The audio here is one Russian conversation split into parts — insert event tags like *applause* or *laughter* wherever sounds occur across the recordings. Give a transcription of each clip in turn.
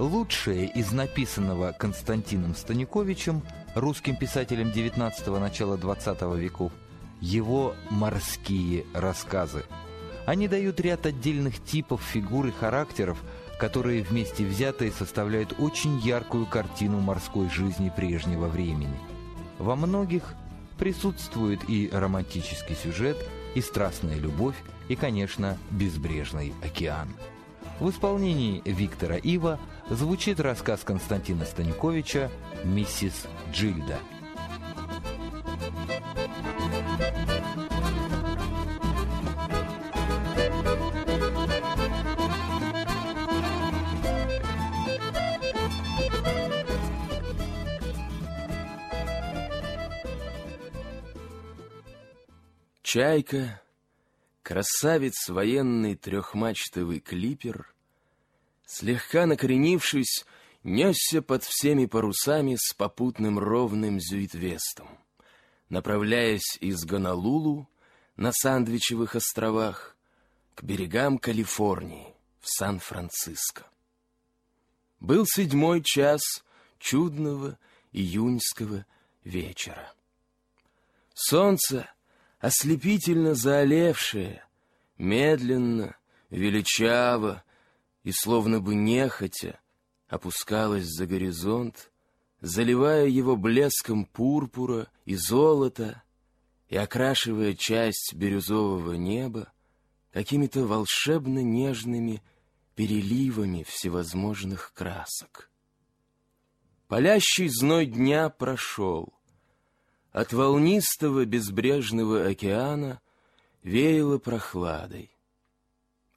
Лучшее из написанного Константином Станиковичем, русским писателем XIX – начала XX веков, его морские рассказы. Они дают ряд отдельных типов, фигур и характеров, которые вместе взятые составляют очень яркую картину морской жизни прежнего времени. Во многих присутствует и романтический сюжет, и страстная любовь, и, конечно, безбрежный океан. В исполнении Виктора Ива звучит рассказ Константина Станиковича «Миссис Джильда». Чайка, красавец военный трехмачтовый клипер, слегка накренившись, несся под всеми парусами с попутным ровным зюитвестом, направляясь из Гонолулу на Сандвичевых островах к берегам Калифорнии в Сан-Франциско. Был седьмой час чудного июньского вечера. Солнце — ослепительно заолевшее, медленно, величаво и словно бы нехотя опускалось за горизонт, заливая его блеском пурпура и золота и окрашивая часть бирюзового неба какими-то волшебно нежными переливами всевозможных красок. Палящий зной дня прошел — от волнистого безбрежного океана веяло прохладой.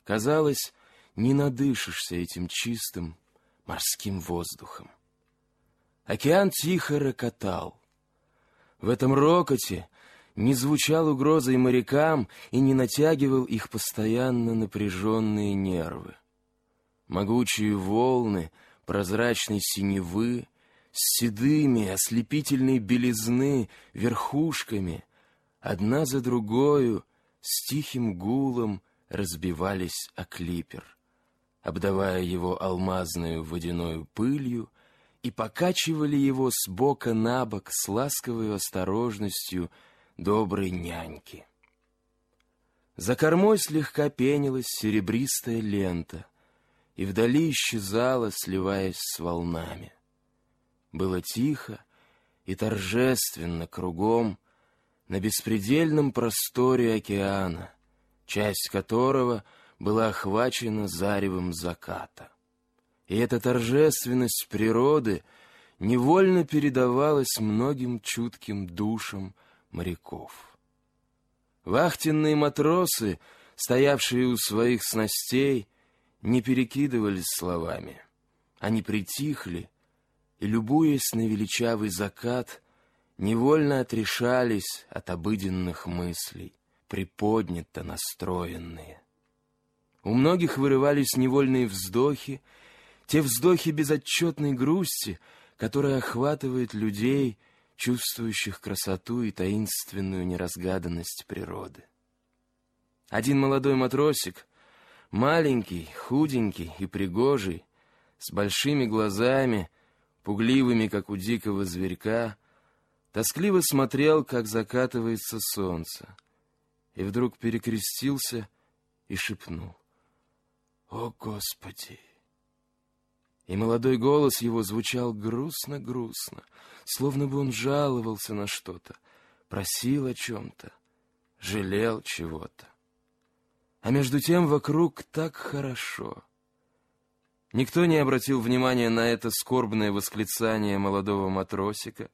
Казалось, не надышишься этим чистым морским воздухом. Океан тихо рокотал. В этом рокоте не звучал угрозой морякам и не натягивал их постоянно напряженные нервы. Могучие волны прозрачной синевы с седыми, ослепительной белизны, верхушками, одна за другою, с тихим гулом разбивались о клипер, обдавая его алмазную водяной пылью и покачивали его с бока на бок с ласковой осторожностью доброй няньки. За кормой слегка пенилась серебристая лента, и вдали исчезала, сливаясь с волнами. Было тихо и торжественно кругом на беспредельном просторе океана, часть которого была охвачена заревом заката. И эта торжественность природы невольно передавалась многим чутким душам моряков. Вахтенные матросы, стоявшие у своих снастей, не перекидывались словами. Они притихли и, любуясь на величавый закат, невольно отрешались от обыденных мыслей, приподнято настроенные. У многих вырывались невольные вздохи, те вздохи безотчетной грусти, которая охватывает людей, чувствующих красоту и таинственную неразгаданность природы. Один молодой матросик, маленький, худенький и пригожий, с большими глазами, пугливыми, как у дикого зверька, тоскливо смотрел, как закатывается солнце, и вдруг перекрестился и шепнул. «О, Господи!» И молодой голос его звучал грустно-грустно, словно бы он жаловался на что-то, просил о чем-то, жалел чего-то. А между тем вокруг так хорошо — Никто не обратил внимания на это скорбное восклицание молодого матросика,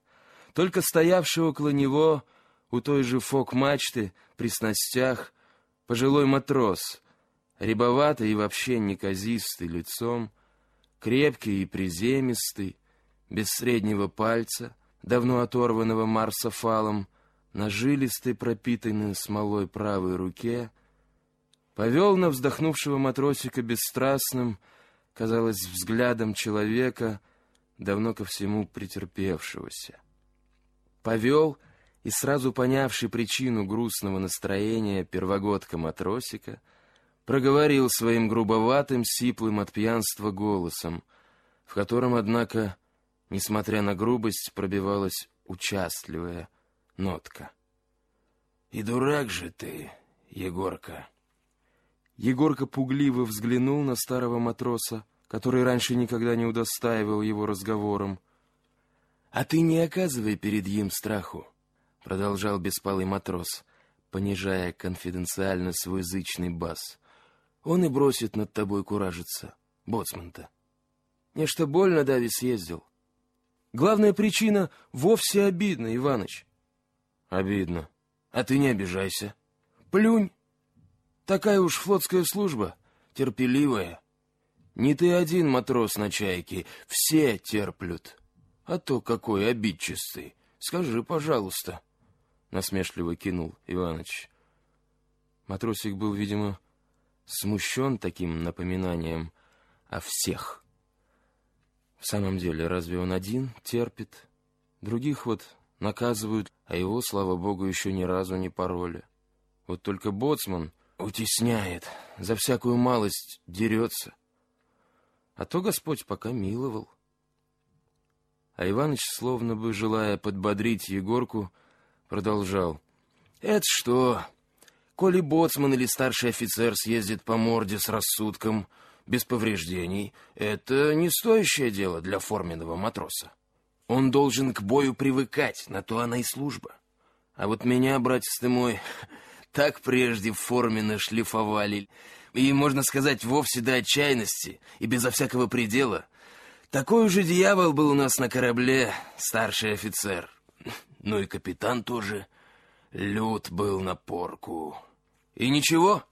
только стоявший около него у той же фок-мачты при снастях пожилой матрос, рябоватый и вообще неказистый лицом, крепкий и приземистый, без среднего пальца, давно оторванного марсофалом, на жилистой, пропитанной смолой правой руке, повел на вздохнувшего матросика бесстрастным, казалось взглядом человека, давно ко всему претерпевшегося. Повел и сразу понявший причину грустного настроения первогодка-матросика, проговорил своим грубоватым, сиплым от пьянства голосом, в котором, однако, несмотря на грубость, пробивалась участливая нотка. «И дурак же ты, Егорка!» Егорка пугливо взглянул на старого матроса, который раньше никогда не удостаивал его разговором. «А ты не оказывай перед им страху», — продолжал беспалый матрос, понижая конфиденциально свой зычный бас. «Он и бросит над тобой куражиться, боцман-то. Нечто больно Дави съездил. Главная причина вовсе обидна, Иваныч». «Обидно. А ты не обижайся. Плюнь. Такая уж флотская служба, терпеливая. Не ты один матрос на чайке, все терплют. А то какой обидчистый. Скажи, пожалуйста. Насмешливо кинул Иваныч. Матросик был, видимо, смущен таким напоминанием о всех. В самом деле, разве он один терпит? Других вот наказывают, а его, слава богу, еще ни разу не пороли. Вот только боцман утесняет, за всякую малость дерется. А то Господь пока миловал. А Иваныч, словно бы желая подбодрить Егорку, продолжал. «Это что? Коли боцман или старший офицер съездит по морде с рассудком, без повреждений, это не стоящее дело для форменного матроса. Он должен к бою привыкать, на то она и служба. А вот меня, братец ты мой, *laughs* так прежде в форме нашлифовали. И, можно сказать, вовсе до отчаянности и безо всякого предела. Такой же дьявол был у нас на корабле, старший офицер. *laughs* Ну и капитан тоже. Лют был на порку. И ничего,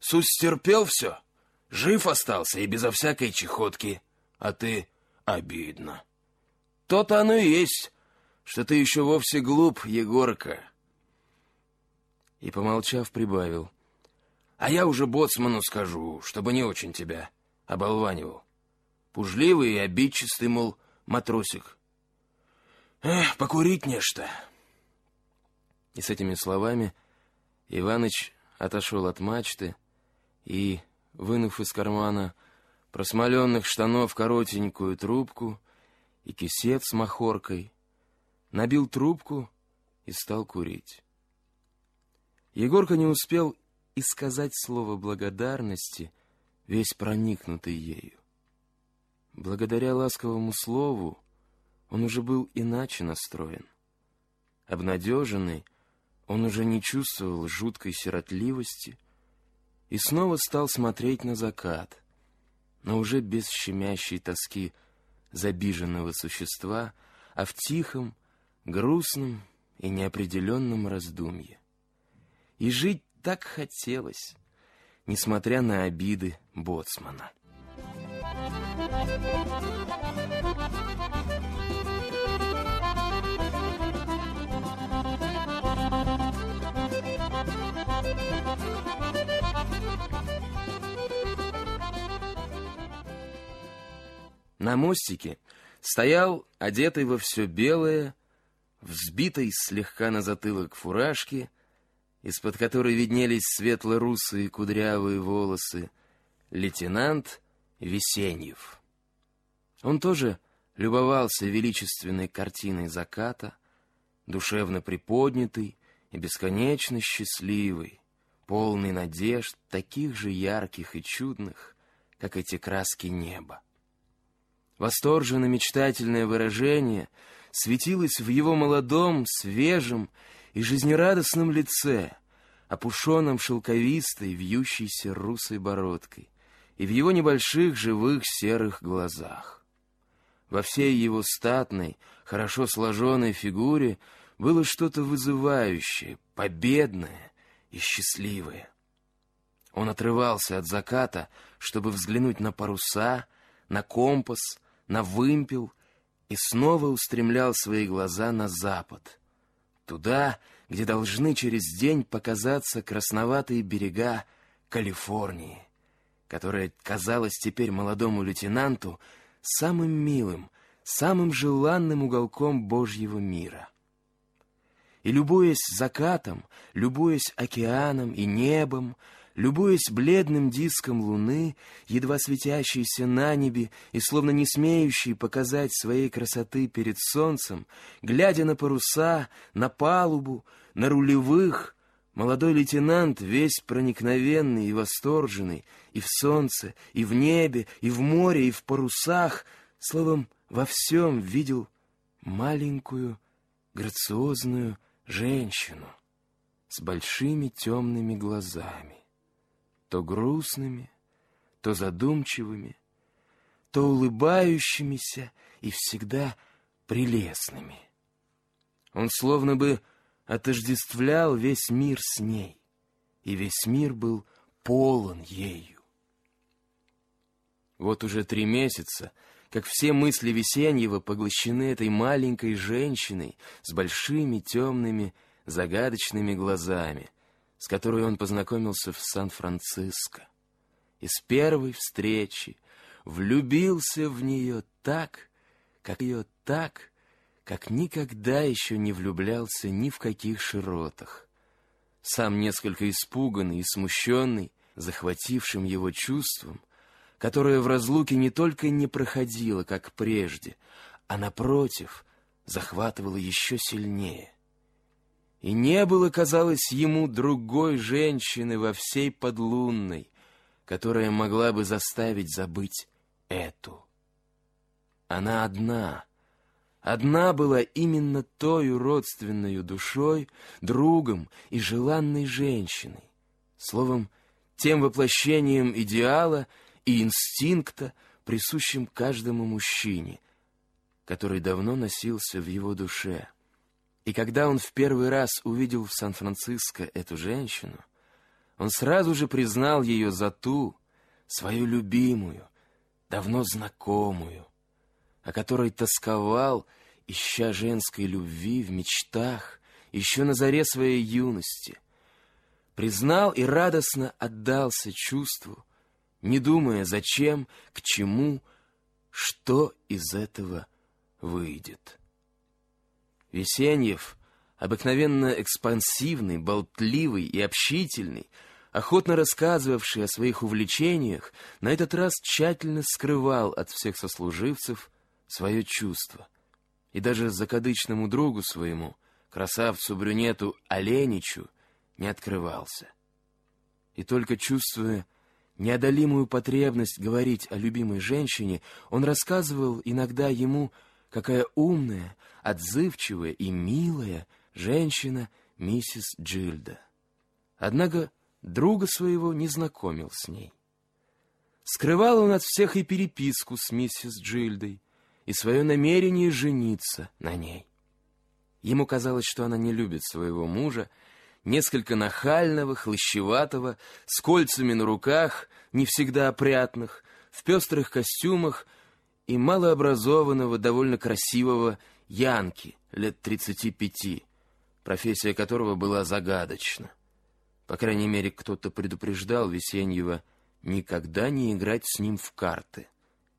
Сус стерпел все. Жив остался и безо всякой чехотки. А ты обидно. То-то оно и есть, что ты еще вовсе глуп, Егорка и, помолчав, прибавил. «А я уже боцману скажу, чтобы не очень тебя оболванивал. Пужливый и обидчистый, мол, матросик. Эх, покурить нечто». И с этими словами Иваныч отошел от мачты и, вынув из кармана просмоленных штанов коротенькую трубку и кисет с махоркой, набил трубку и стал курить. Егорка не успел и сказать слово благодарности, весь проникнутый ею. Благодаря ласковому слову он уже был иначе настроен. Обнадеженный, он уже не чувствовал жуткой сиротливости и снова стал смотреть на закат, но уже без щемящей тоски забиженного существа, а в тихом, грустном и неопределенном раздумье. И жить так хотелось, несмотря на обиды боцмана. На мостике стоял, одетый во все белое, взбитый слегка на затылок фуражки, из-под которой виднелись светло-русые кудрявые волосы, лейтенант Весеньев. Он тоже любовался величественной картиной заката, душевно приподнятый и бесконечно счастливый, полный надежд, таких же ярких и чудных, как эти краски неба. Восторженно-мечтательное выражение светилось в его молодом, свежем и жизнерадостном лице, опушенном шелковистой, вьющейся русой бородкой, и в его небольших живых серых глазах. Во всей его статной, хорошо сложенной фигуре было что-то вызывающее, победное и счастливое. Он отрывался от заката, чтобы взглянуть на паруса, на компас, на вымпел, и снова устремлял свои глаза на запад — Туда, где должны через день показаться красноватые берега Калифорнии, которая казалась теперь молодому лейтенанту самым милым, самым желанным уголком Божьего мира. И любуясь закатом, любуясь океаном и небом, любуясь бледным диском луны, едва светящейся на небе и словно не смеющей показать своей красоты перед солнцем, глядя на паруса, на палубу, на рулевых, молодой лейтенант, весь проникновенный и восторженный, и в солнце, и в небе, и в море, и в парусах, словом, во всем видел маленькую, грациозную женщину с большими темными глазами то грустными, то задумчивыми, то улыбающимися и всегда прелестными. Он словно бы отождествлял весь мир с ней, и весь мир был полон ею. Вот уже три месяца, как все мысли Весеньева поглощены этой маленькой женщиной с большими темными загадочными глазами — с которой он познакомился в Сан-Франциско. И с первой встречи влюбился в нее так, как ее так, как никогда еще не влюблялся ни в каких широтах. Сам несколько испуганный и смущенный, захватившим его чувством, которое в разлуке не только не проходило, как прежде, а, напротив, захватывало еще сильнее — и не было, казалось ему, другой женщины во всей подлунной, которая могла бы заставить забыть эту. Она одна, одна была именно той родственной душой, другом и желанной женщиной, словом, тем воплощением идеала и инстинкта, присущим каждому мужчине, который давно носился в его душе. И когда он в первый раз увидел в Сан-Франциско эту женщину, он сразу же признал ее за ту, свою любимую, давно знакомую, о которой тосковал, ища женской любви в мечтах, еще на заре своей юности. Признал и радостно отдался чувству, не думая, зачем, к чему, что из этого выйдет. Весеньев, обыкновенно экспансивный, болтливый и общительный, охотно рассказывавший о своих увлечениях, на этот раз тщательно скрывал от всех сослуживцев свое чувство. И даже закадычному другу своему, красавцу-брюнету Оленичу, не открывался. И только чувствуя неодолимую потребность говорить о любимой женщине, он рассказывал иногда ему, какая умная, отзывчивая и милая женщина миссис Джильда. Однако друга своего не знакомил с ней. Скрывал он от всех и переписку с миссис Джильдой, и свое намерение жениться на ней. Ему казалось, что она не любит своего мужа, несколько нахального, хлыщеватого, с кольцами на руках, не всегда опрятных, в пестрых костюмах и малообразованного, довольно красивого Янки, лет 35, профессия которого была загадочна. По крайней мере, кто-то предупреждал Весеньева никогда не играть с ним в карты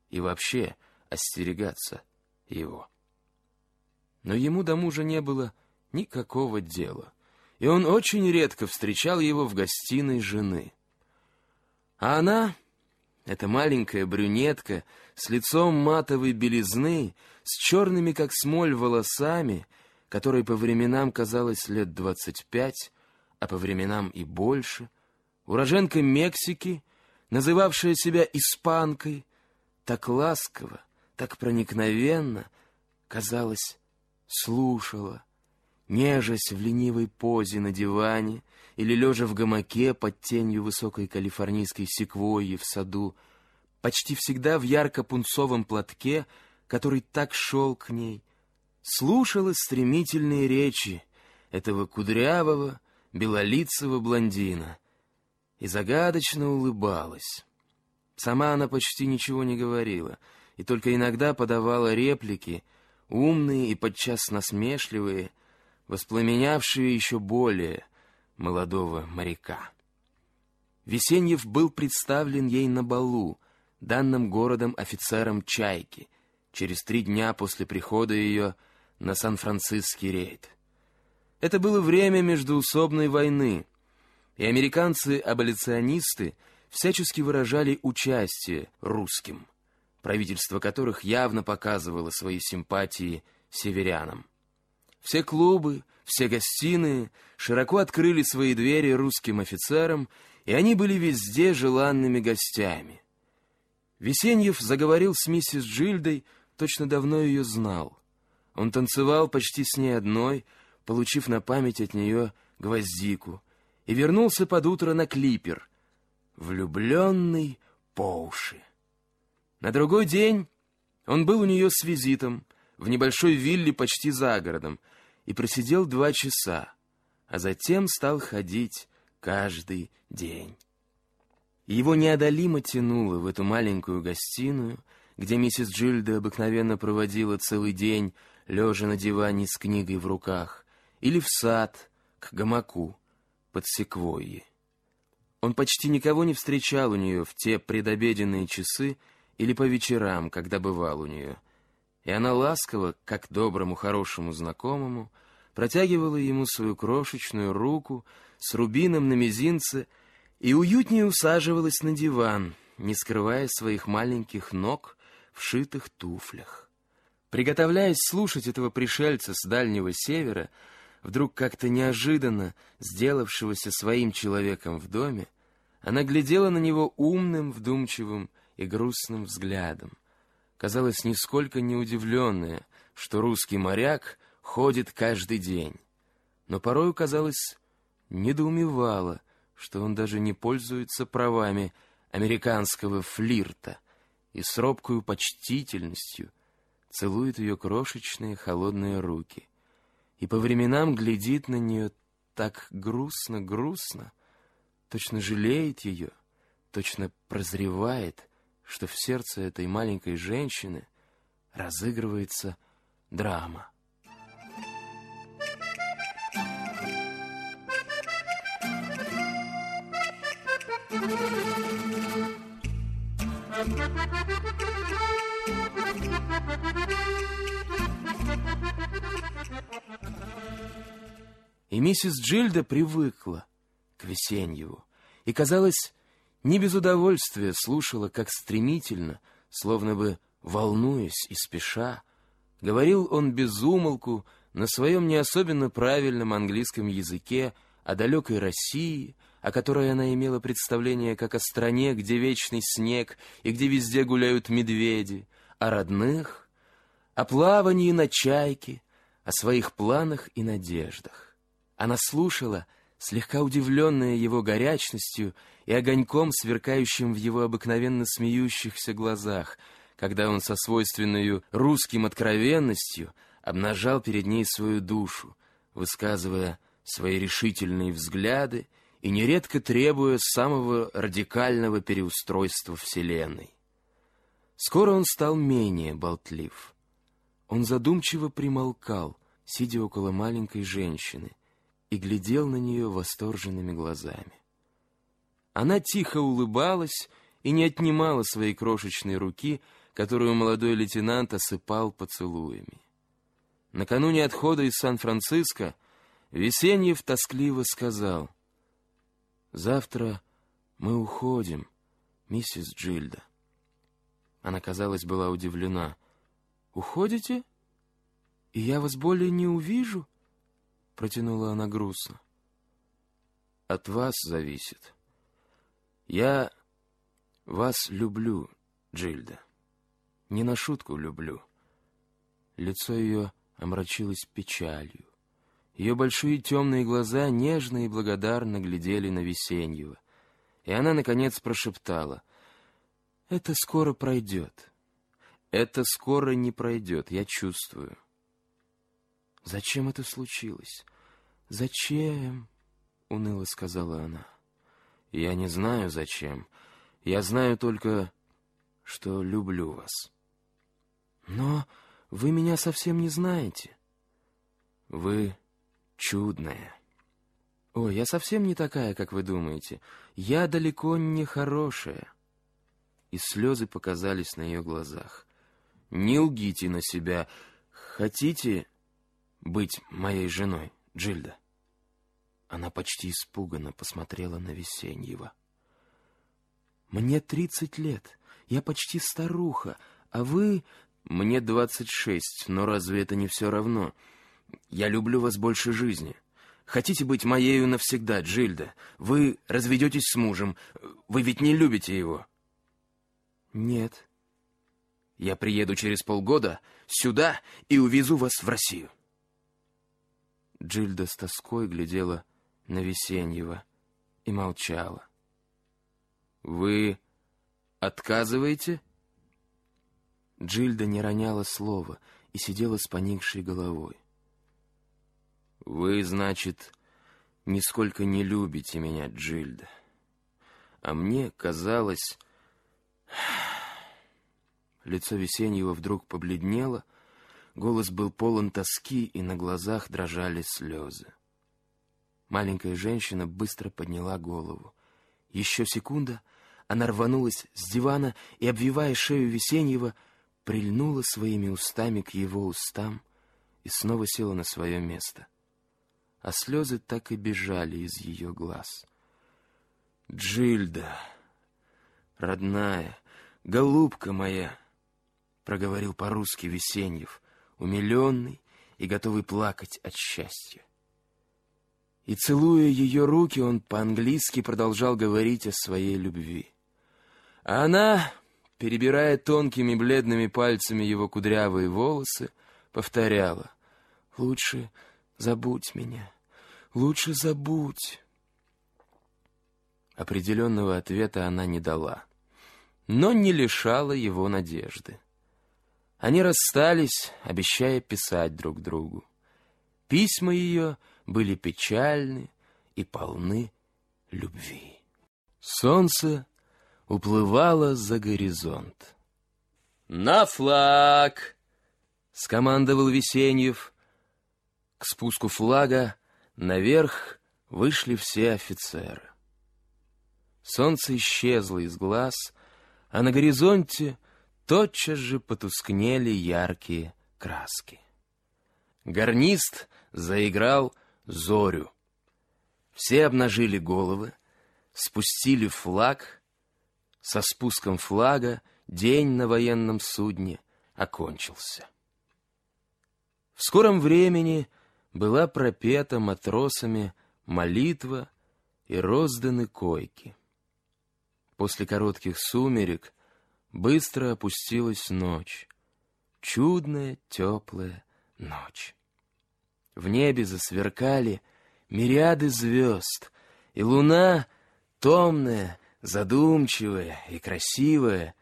и вообще остерегаться его. Но ему до мужа не было никакого дела, и он очень редко встречал его в гостиной жены. А она, эта маленькая брюнетка, с лицом матовой белизны, с черными, как смоль, волосами, которой по временам казалось лет двадцать пять, а по временам и больше, уроженка Мексики, называвшая себя испанкой, так ласково, так проникновенно, казалось, слушала, нежась в ленивой позе на диване или лежа в гамаке под тенью высокой калифорнийской секвойи в саду, почти всегда в ярко-пунцовом платке, который так шел к ней, слушала стремительные речи этого кудрявого, белолицего блондина и загадочно улыбалась. Сама она почти ничего не говорила, и только иногда подавала реплики, умные и подчас насмешливые, воспламенявшие еще более молодого моряка. Весеньев был представлен ей на балу, данным городом офицером «Чайки», через три дня после прихода ее на Сан-Франциский рейд. Это было время междуусобной войны, И американцы-аболиционисты всячески выражали участие русским, правительство которых явно показывало свои симпатии северянам. Все клубы, все гостиные широко открыли свои двери русским офицерам, и они были везде желанными гостями. Весеньев заговорил с миссис Джильдой, точно давно ее знал. Он танцевал почти с ней одной, получив на память от нее гвоздику, и вернулся под утро на клипер, влюбленный по уши. На другой день он был у нее с визитом в небольшой вилле почти за городом и просидел два часа, а затем стал ходить каждый день. Его неодолимо тянуло в эту маленькую гостиную, где миссис Джильда обыкновенно проводила целый день, лежа на диване с книгой в руках, или в сад, к гамаку, под секвойи. Он почти никого не встречал у нее в те предобеденные часы или по вечерам, когда бывал у нее. И она ласково, как доброму хорошему знакомому, протягивала ему свою крошечную руку с рубином на мизинце и уютнее усаживалась на диван, не скрывая своих маленьких ног в шитых туфлях. Приготовляясь слушать этого пришельца с Дальнего Севера, вдруг как-то неожиданно сделавшегося своим человеком в доме, она глядела на него умным, вдумчивым и грустным взглядом. Казалось, нисколько не удивленная, что русский моряк ходит каждый день. Но порою, казалось, недоумевала, что он даже не пользуется правами американского флирта и с робкою почтительностью целует ее крошечные холодные руки и по временам глядит на нее так грустно-грустно, точно жалеет ее, точно прозревает, что в сердце этой маленькой женщины разыгрывается драма. И миссис Джильда привыкла к Весеньеву и, казалось, не без удовольствия слушала, как стремительно, словно бы волнуясь и спеша, говорил он без умолку на своем не особенно правильном английском языке о далекой России, о которой она имела представление как о стране, где вечный снег и где везде гуляют медведи, о родных, о плавании на чайке, о своих планах и надеждах. Она слушала, слегка удивленная его горячностью и огоньком, сверкающим в его обыкновенно смеющихся глазах, когда он со свойственной русским откровенностью обнажал перед ней свою душу, высказывая свои решительные взгляды и нередко требуя самого радикального переустройства Вселенной. Скоро он стал менее болтлив. Он задумчиво примолкал, сидя около маленькой женщины, и глядел на нее восторженными глазами. Она тихо улыбалась и не отнимала своей крошечной руки, которую молодой лейтенант осыпал поцелуями. Накануне отхода из Сан-Франциско Весеньев тоскливо сказал — Завтра мы уходим, миссис Джильда. Она, казалось, была удивлена. «Уходите? И я вас более не увижу?» Протянула она грустно. «От вас зависит. Я вас люблю, Джильда. Не на шутку люблю». Лицо ее омрачилось печалью. Ее большие темные глаза нежно и благодарно глядели на Весеньева. И она, наконец, прошептала. «Это скоро пройдет. Это скоро не пройдет, я чувствую». «Зачем это случилось? Зачем?» — уныло сказала она. «Я не знаю, зачем. Я знаю только, что люблю вас». «Но вы меня совсем не знаете». «Вы чудная. О, я совсем не такая, как вы думаете. Я далеко не хорошая. И слезы показались на ее глазах. Не лгите на себя. Хотите быть моей женой, Джильда? Она почти испуганно посмотрела на Весеньева. «Мне тридцать лет, я почти старуха, а вы...» «Мне двадцать шесть, но разве это не все равно? Я люблю вас больше жизни. Хотите быть моею навсегда, Джильда? Вы разведетесь с мужем, вы ведь не любите его?» «Нет». «Я приеду через полгода сюда и увезу вас в Россию». Джильда с тоской глядела на Весеньева и молчала. «Вы отказываете?» Джильда не роняла слова и сидела с поникшей головой. «Вы, значит, нисколько не любите меня, Джильда. А мне казалось...» Лицо Весеньева вдруг побледнело, голос был полон тоски, и на глазах дрожали слезы. Маленькая женщина быстро подняла голову. Еще секунда, она рванулась с дивана и, обвивая шею Весеньева, прильнула своими устами к его устам и снова села на свое место. А слезы так и бежали из ее глаз. «Джильда, родная, голубка моя!» — проговорил по-русски Весеньев, умиленный и готовый плакать от счастья. И, целуя ее руки, он по-английски продолжал говорить о своей любви. А она перебирая тонкими бледными пальцами его кудрявые волосы, повторяла «Лучше забудь меня, лучше забудь». Определенного ответа она не дала, но не лишала его надежды. Они расстались, обещая писать друг другу. Письма ее были печальны и полны любви. Солнце уплывала за горизонт. «На флаг!» — скомандовал Весеньев. К спуску флага наверх вышли все офицеры. Солнце исчезло из глаз, а на горизонте тотчас же потускнели яркие краски. Гарнист заиграл зорю. Все обнажили головы, спустили флаг — со спуском флага день на военном судне окончился. В скором времени была пропета матросами молитва и розданы койки. После коротких сумерек быстро опустилась ночь, чудная теплая ночь. В небе засверкали мириады звезд, и луна, томная, задумчивая и красивая,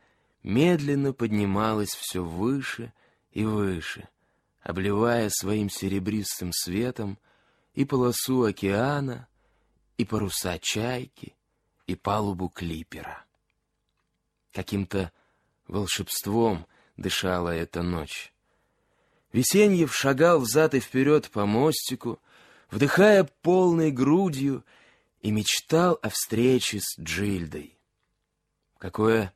медленно поднималась все выше и выше, обливая своим серебристым светом и полосу океана, и паруса чайки, и палубу клипера. Каким-то волшебством дышала эта ночь. Весеньев шагал взад и вперед по мостику, вдыхая полной грудью и мечтал о встрече с Джильдой. Какое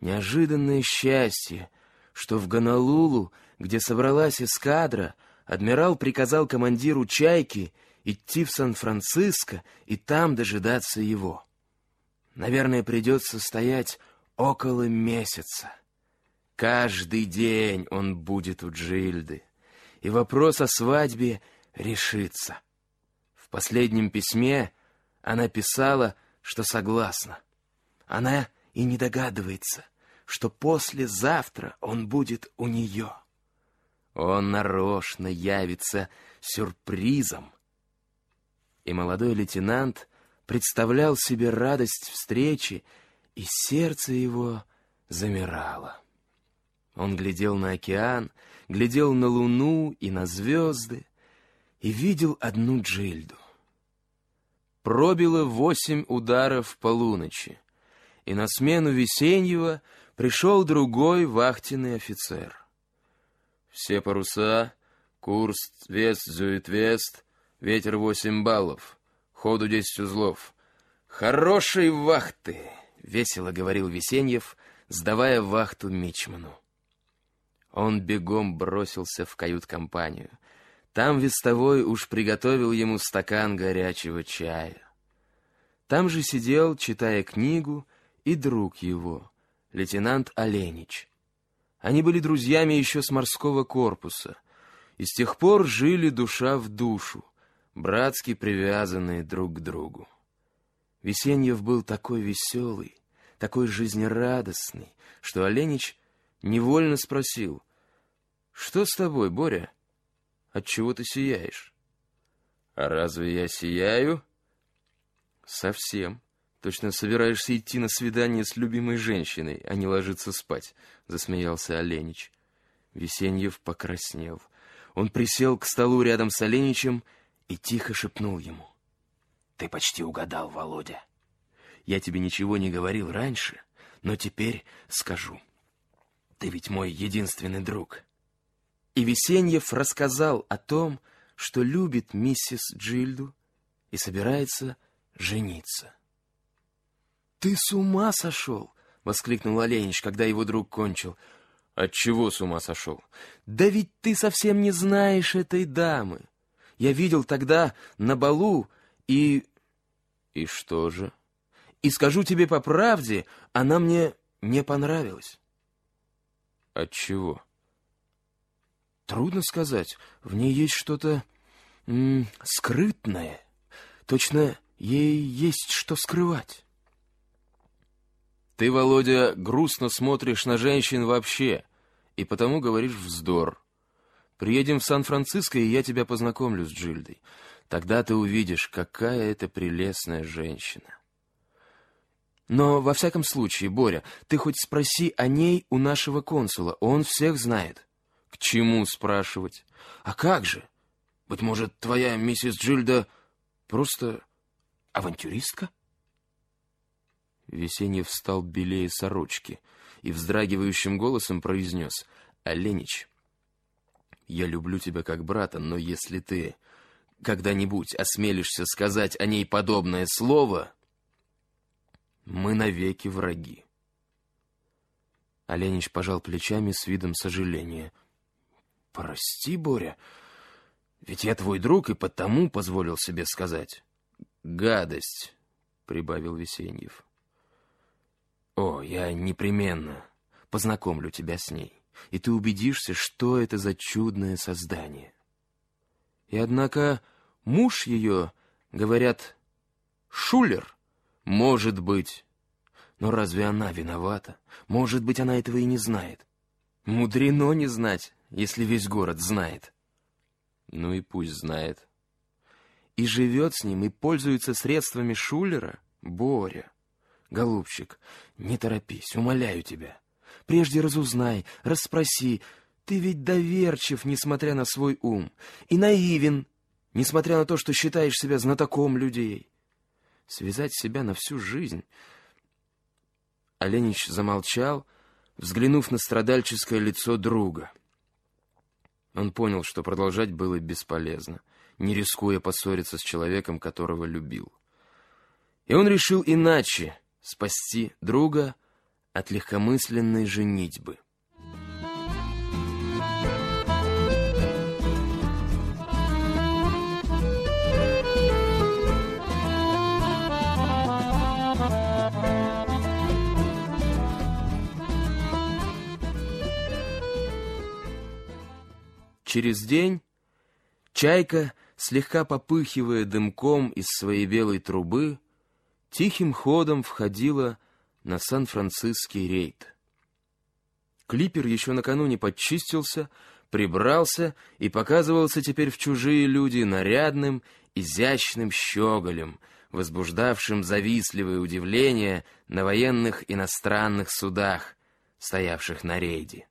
неожиданное счастье, что в Гонолулу, где собралась эскадра, адмирал приказал командиру «Чайки» идти в Сан-Франциско и там дожидаться его. Наверное, придется стоять около месяца. Каждый день он будет у Джильды, и вопрос о свадьбе решится. В последнем письме она писала, что согласна. Она и не догадывается, что послезавтра он будет у нее. Он нарочно явится сюрпризом. И молодой лейтенант представлял себе радость встречи, и сердце его замирало. Он глядел на океан, глядел на луну и на звезды, и видел одну Джильду. Пробило восемь ударов полуночи, и на смену Весеньева пришел другой вахтенный офицер. Все паруса, курс, вест, зует-вест, ветер восемь баллов, ходу десять узлов. Хорошей вахты, весело говорил Весеньев, сдавая вахту Мичману. Он бегом бросился в кают-компанию. Там вестовой уж приготовил ему стакан горячего чая. Там же сидел, читая книгу, и друг его, лейтенант Оленич. Они были друзьями еще с морского корпуса, и с тех пор жили душа в душу, братски привязанные друг к другу. Весеньев был такой веселый, такой жизнерадостный, что Оленич невольно спросил, «Что с тобой, Боря? Отчего ты сияешь?» «А разве я сияю?» «Совсем. Точно собираешься идти на свидание с любимой женщиной, а не ложиться спать», — засмеялся Оленич. Весеньев покраснел. Он присел к столу рядом с Оленичем и тихо шепнул ему. «Ты почти угадал, Володя. Я тебе ничего не говорил раньше, но теперь скажу. Ты ведь мой единственный друг». И Весеньев рассказал о том, что любит миссис Джильду и собирается жениться. «Ты с ума сошел!» — воскликнул Оленич, когда его друг кончил. «От чего с ума сошел?» «Да ведь ты совсем не знаешь этой дамы. Я видел тогда на балу и...» «И что же?» «И скажу тебе по правде, она мне не понравилась». «От чего?» «Трудно сказать. В ней есть что-то скрытное. Точно ей есть что скрывать». Ты, Володя, грустно смотришь на женщин вообще, и потому говоришь вздор. Приедем в Сан-Франциско, и я тебя познакомлю с Джильдой. Тогда ты увидишь, какая это прелестная женщина. Но, во всяком случае, Боря, ты хоть спроси о ней у нашего консула, он всех знает. К чему спрашивать? А как же? Быть может, твоя миссис Джильда просто авантюристка? Весенний встал белее сорочки и вздрагивающим голосом произнес «Оленич, я люблю тебя как брата, но если ты когда-нибудь осмелишься сказать о ней подобное слово, мы навеки враги». Оленич пожал плечами с видом сожаления. «Прости, Боря, ведь я твой друг и потому позволил себе сказать». «Гадость», — прибавил Весеньев. О, я непременно познакомлю тебя с ней, и ты убедишься, что это за чудное создание. И однако муж ее, говорят, шулер, может быть. Но разве она виновата? Может быть, она этого и не знает. Мудрено не знать, если весь город знает. Ну и пусть знает. И живет с ним, и пользуется средствами шулера Боря. Голубчик, не торопись, умоляю тебя. Прежде разузнай, расспроси. Ты ведь доверчив, несмотря на свой ум, и наивен, несмотря на то, что считаешь себя знатоком людей. Связать себя на всю жизнь... Оленич замолчал, взглянув на страдальческое лицо друга. Он понял, что продолжать было бесполезно, не рискуя поссориться с человеком, которого любил. И он решил иначе, спасти друга от легкомысленной женитьбы. Через день Чайка, слегка попыхивая дымком из своей белой трубы, тихим ходом входила на Сан-Франциский рейд. Клипер еще накануне подчистился, прибрался и показывался теперь в чужие люди нарядным, изящным щеголем, возбуждавшим завистливое удивление на военных иностранных судах, стоявших на рейде.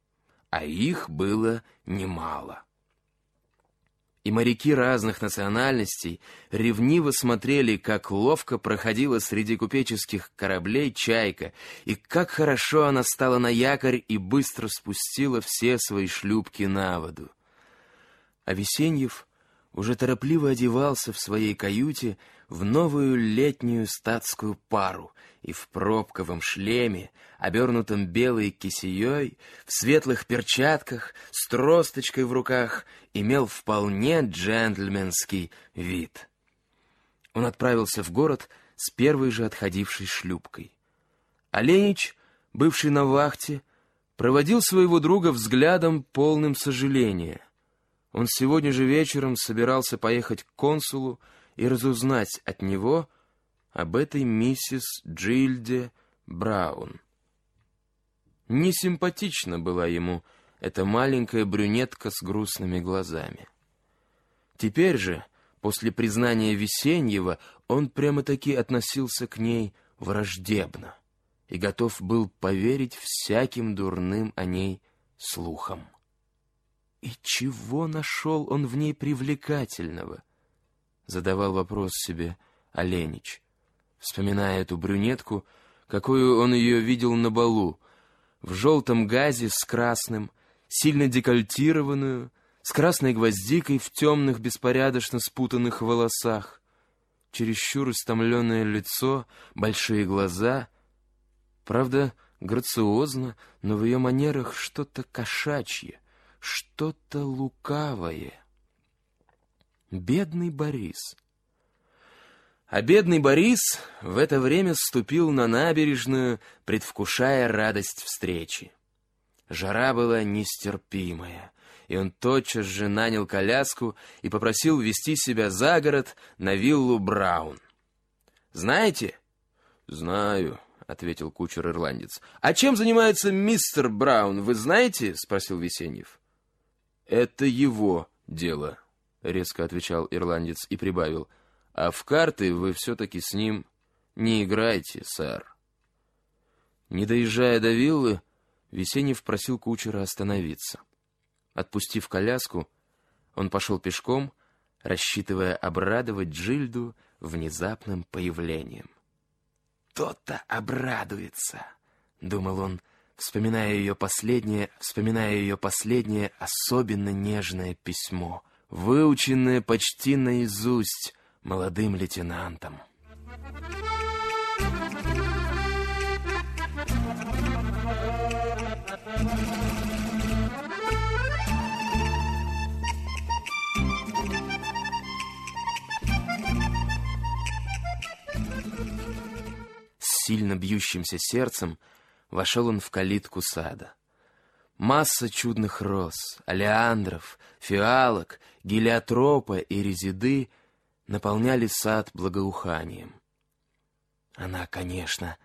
А их было немало и моряки разных национальностей ревниво смотрели, как ловко проходила среди купеческих кораблей чайка, и как хорошо она стала на якорь и быстро спустила все свои шлюпки на воду. А Весеньев уже торопливо одевался в своей каюте в новую летнюю статскую пару и в пробковом шлеме, обернутом белой кисеей, в светлых перчатках, с тросточкой в руках, имел вполне джентльменский вид. Он отправился в город с первой же отходившей шлюпкой. Оленич, бывший на вахте, проводил своего друга взглядом полным сожаления. Он сегодня же вечером собирался поехать к консулу и разузнать от него об этой миссис Джильде Браун. Несимпатична была ему эта маленькая брюнетка с грустными глазами. Теперь же, после признания Весеньева, он прямо-таки относился к ней враждебно и готов был поверить всяким дурным о ней слухам. И чего нашел он в ней привлекательного? Задавал вопрос себе Оленич, вспоминая эту брюнетку, какую он ее видел на балу, в желтом газе с красным, сильно декольтированную, с красной гвоздикой в темных, беспорядочно спутанных волосах, чересчур истомленное лицо, большие глаза. Правда, грациозно, но в ее манерах что-то кошачье, что-то лукавое. Бедный Борис. А бедный Борис в это время ступил на набережную, предвкушая радость встречи. Жара была нестерпимая, и он тотчас же нанял коляску и попросил вести себя за город на виллу Браун. «Знаете?» «Знаю», — ответил кучер-ирландец. «А чем занимается мистер Браун, вы знаете?» — спросил Весеньев. «Это его дело», — резко отвечал ирландец и прибавил. «А в карты вы все-таки с ним не играете, сэр». Не доезжая до виллы, Весеньев просил кучера остановиться. Отпустив коляску, он пошел пешком, рассчитывая обрадовать Джильду внезапным появлением. «То-то обрадуется», — думал он, вспоминая ее последнее, вспоминая ее последнее особенно нежное письмо, выученное почти наизусть молодым лейтенантом. С сильно бьющимся сердцем вошел он в калитку сада. Масса чудных роз, алиандров, фиалок, гелиотропа и резиды наполняли сад благоуханием. Она, конечно,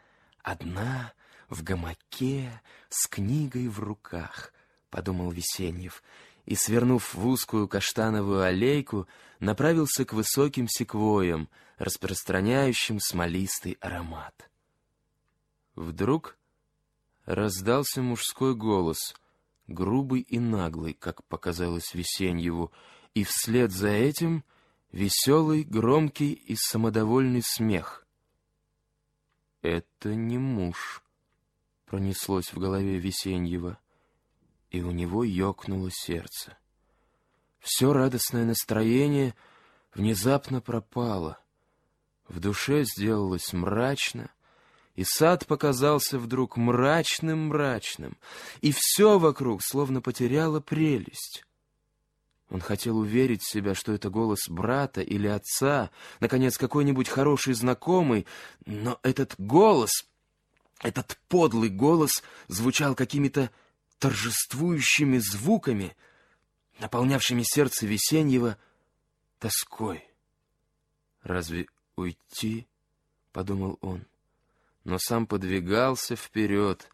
одна в гамаке с книгой в руках, подумал Весеньев, и, свернув в узкую каштановую аллейку, направился к высоким секвоям, распространяющим смолистый аромат. Вдруг раздался мужской голос, грубый и наглый, как показалось Весеньеву, и вслед за этим веселый, громкий и самодовольный смех. «Это не муж», — пронеслось в голове Весеньева, и у него ёкнуло сердце. Все радостное настроение внезапно пропало. В душе сделалось мрачно, и сад показался вдруг мрачным-мрачным, и все вокруг словно потеряло прелесть. Он хотел уверить себя, что это голос брата или отца, наконец, какой-нибудь хороший знакомый, но этот голос, этот подлый голос звучал какими-то торжествующими звуками, наполнявшими сердце Весеньева тоской. «Разве уйти?» — подумал он но сам подвигался вперед,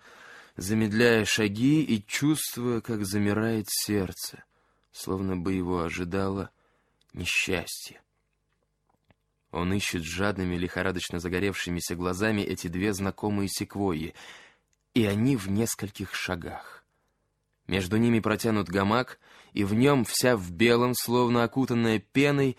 замедляя шаги и чувствуя, как замирает сердце, словно бы его ожидало несчастье. Он ищет жадными, лихорадочно загоревшимися глазами эти две знакомые секвойи, и они в нескольких шагах. Между ними протянут гамак, и в нем вся в белом, словно окутанная пеной,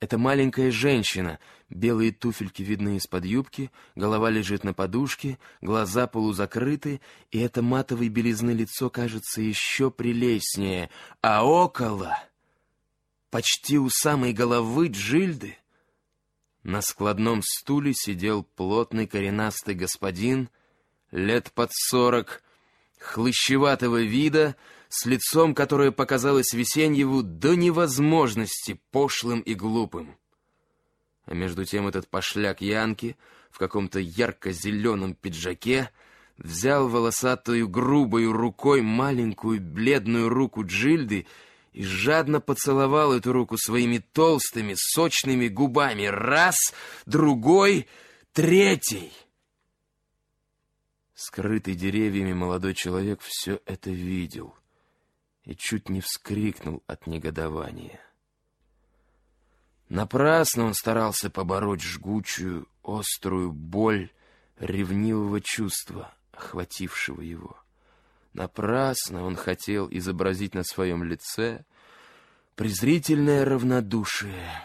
это маленькая женщина, белые туфельки видны из-под юбки, голова лежит на подушке, глаза полузакрыты, и это матовой белизны лицо кажется еще прелестнее, а около... почти у самой головы Джильды, на складном стуле сидел плотный коренастый господин, лет под сорок, хлыщеватого вида, с лицом, которое показалось Весеньеву до невозможности пошлым и глупым. А между тем этот пошляк Янки в каком-то ярко-зеленом пиджаке взял волосатую грубой рукой маленькую бледную руку Джильды и жадно поцеловал эту руку своими толстыми, сочными губами. Раз, другой, третий. Скрытый деревьями молодой человек все это видел и чуть не вскрикнул от негодования. Напрасно он старался побороть жгучую, острую боль ревнивого чувства, охватившего его. Напрасно он хотел изобразить на своем лице презрительное равнодушие.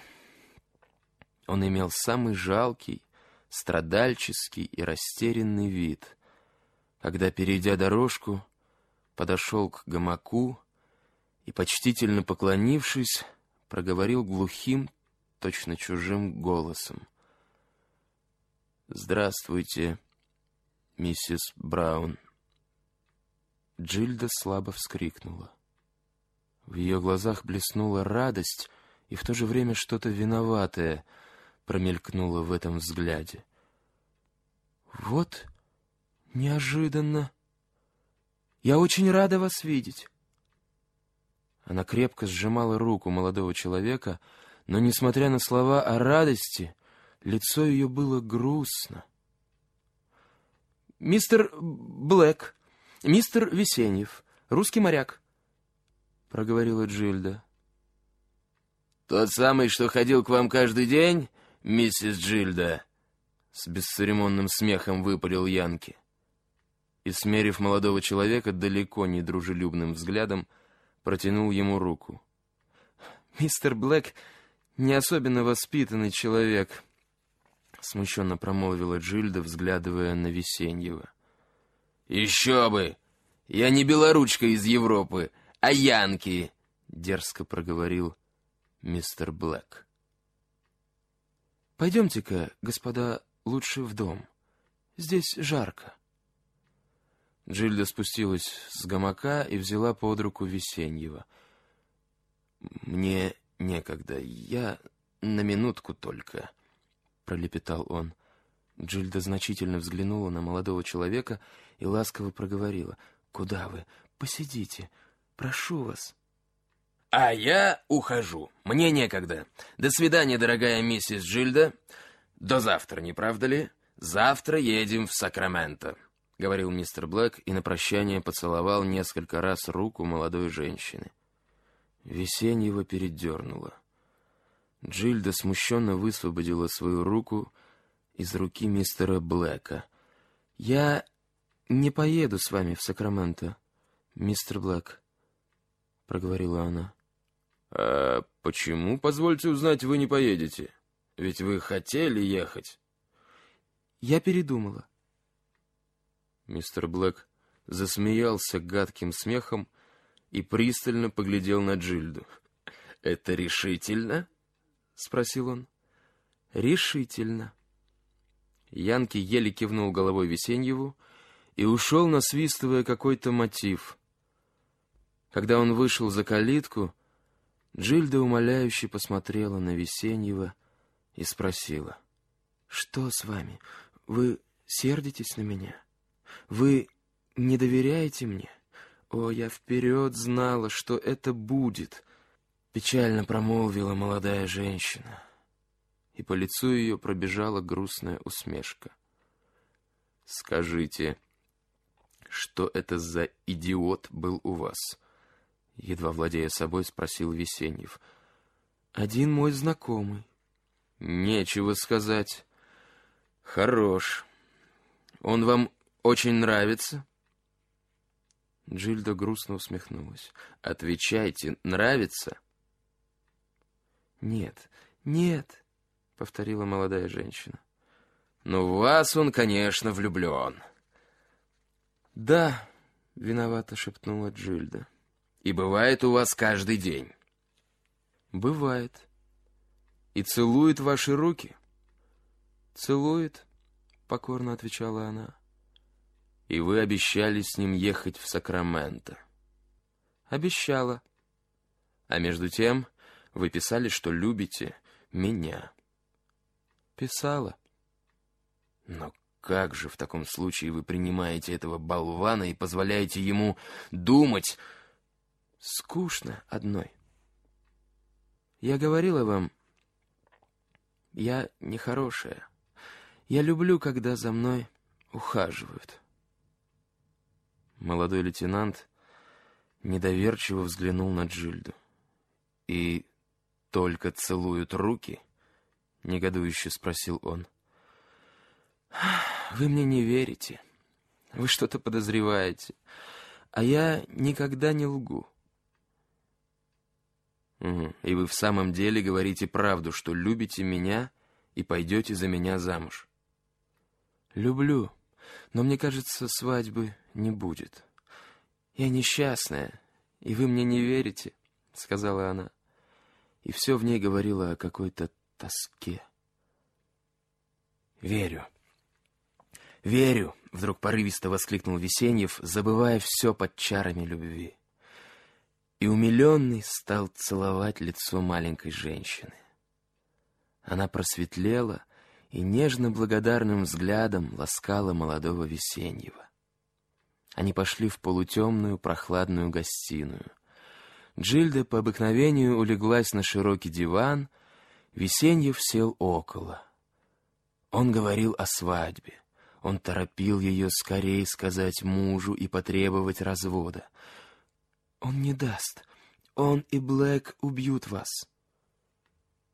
Он имел самый жалкий, страдальческий и растерянный вид, когда, перейдя дорожку, подошел к гамаку и, почтительно поклонившись, проговорил глухим, точно чужим голосом. «Здравствуйте, миссис Браун». Джильда слабо вскрикнула. В ее глазах блеснула радость, и в то же время что-то виноватое промелькнуло в этом взгляде. «Вот неожиданно. Я очень рада вас видеть». Она крепко сжимала руку молодого человека, но, несмотря на слова о радости, лицо ее было грустно. «Мистер Блэк», «Мистер Весеньев, русский моряк», — проговорила Джильда. «Тот самый, что ходил к вам каждый день, миссис Джильда?» С бесцеремонным смехом выпалил Янки. И, смерив молодого человека далеко не дружелюбным взглядом, протянул ему руку. «Мистер Блэк не особенно воспитанный человек», — смущенно промолвила Джильда, взглядывая на Весеньева. «Еще бы! Я не белоручка из Европы, а янки!» — дерзко проговорил мистер Блэк. «Пойдемте-ка, господа, лучше в дом. Здесь жарко». Джильда спустилась с гамака и взяла под руку Весеньева. «Мне некогда, я на минутку только», — пролепетал он. Джильда значительно взглянула на молодого человека и ласково проговорила. «Куда вы? Посидите. Прошу вас». «А я ухожу. Мне некогда. До свидания, дорогая миссис Джильда. До завтра, не правда ли? Завтра едем в Сакраменто», — говорил мистер Блэк и на прощание поцеловал несколько раз руку молодой женщины. Весеннего передернуло. Джильда смущенно высвободила свою руку из руки мистера Блэка. «Я не поеду с вами в Сакраменто, мистер Блэк», — проговорила она. «А почему, позвольте узнать, вы не поедете? Ведь вы хотели ехать». «Я передумала». Мистер Блэк засмеялся гадким смехом и пристально поглядел на Джильду. «Это решительно?» — спросил он. «Решительно». Янки еле кивнул головой Весеньеву и ушел, насвистывая какой-то мотив. Когда он вышел за калитку, Джильда умоляюще посмотрела на Весеньева и спросила. «Что с вами? Вы сердитесь на меня? Вы не доверяете мне? О, я вперед знала, что это будет!» Печально промолвила молодая женщина и по лицу ее пробежала грустная усмешка. «Скажите, что это за идиот был у вас?» Едва владея собой, спросил Весеньев. «Один мой знакомый». «Нечего сказать. Хорош. Он вам очень нравится?» Джильда грустно усмехнулась. «Отвечайте, нравится?» «Нет, нет», — повторила молодая женщина. «Ну, в вас он, конечно, влюблен». «Да», — виновато шепнула Джильда. «И бывает у вас каждый день». Бывает. И целует ваши руки? Целует, покорно отвечала она. И вы обещали с ним ехать в Сакраменто. Обещала. А между тем вы писали, что любите меня. Писала. Но как же в таком случае вы принимаете этого болвана и позволяете ему думать? Скучно одной. Я говорила вам, я нехорошая. Я люблю, когда за мной ухаживают. Молодой лейтенант недоверчиво взглянул на Джильду. «И только целуют руки?» — негодующе спросил он. «Вы мне не верите. Вы что-то подозреваете. А я никогда не лгу». «И вы в самом деле говорите правду, что любите меня и пойдете за меня замуж?» «Люблю, но мне кажется, свадьбы не будет. Я несчастная, и вы мне не верите», — сказала она. И все в ней говорило о какой-то тоске. «Верю», «Верю!» — вдруг порывисто воскликнул Весеньев, забывая все под чарами любви. И умиленный стал целовать лицо маленькой женщины. Она просветлела и нежно-благодарным взглядом ласкала молодого Весеньева. Они пошли в полутемную прохладную гостиную. Джильда по обыкновению улеглась на широкий диван, Весеньев сел около. Он говорил о свадьбе. Он торопил ее скорее сказать мужу и потребовать развода. «Он не даст. Он и Блэк убьют вас».